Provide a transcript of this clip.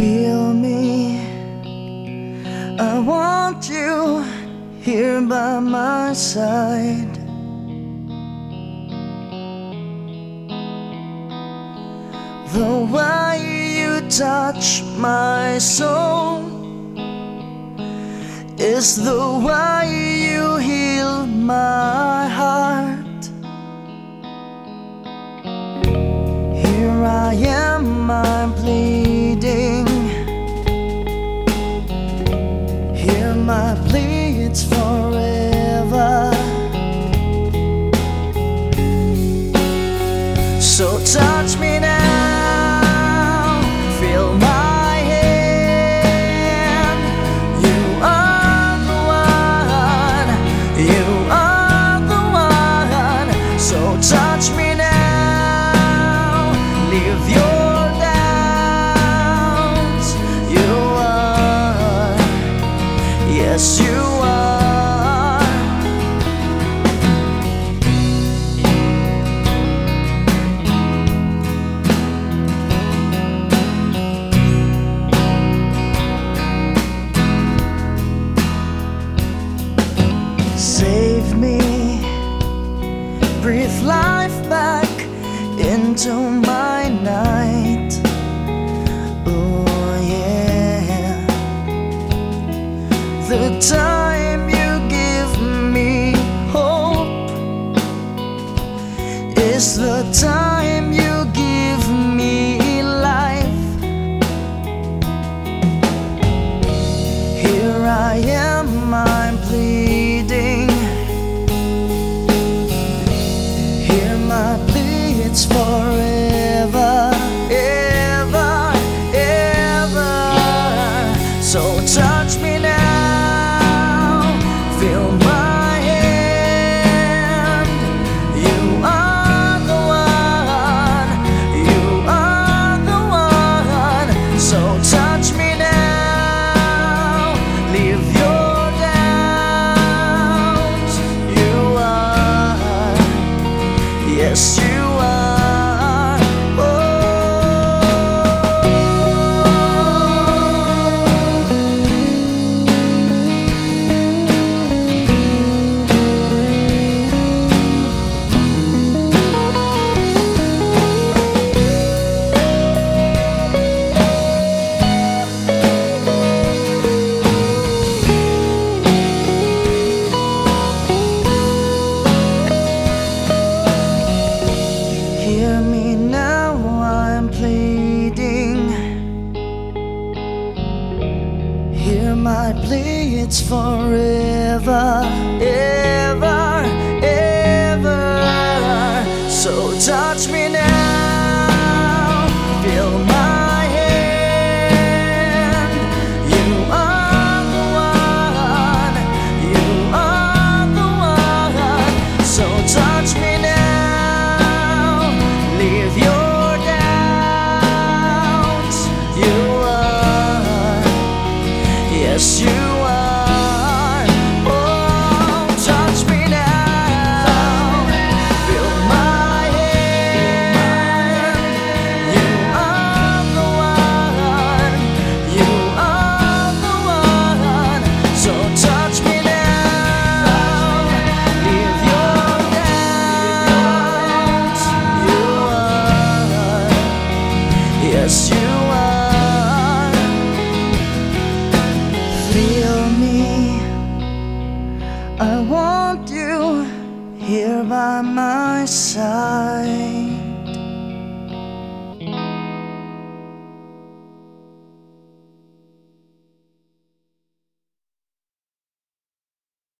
feel me. I want you here by my side. The way you touch my soul is the way it's forever. So touch me now, feel my hand. You are the one, you are the one. So touch me now, leave your doubts. You are, yes, you are. Save me, breathe life back into my night. Oh, yeah. The time you give me hope is the time it's forever, it's forever, ever, ever. So touch me now, here by my side.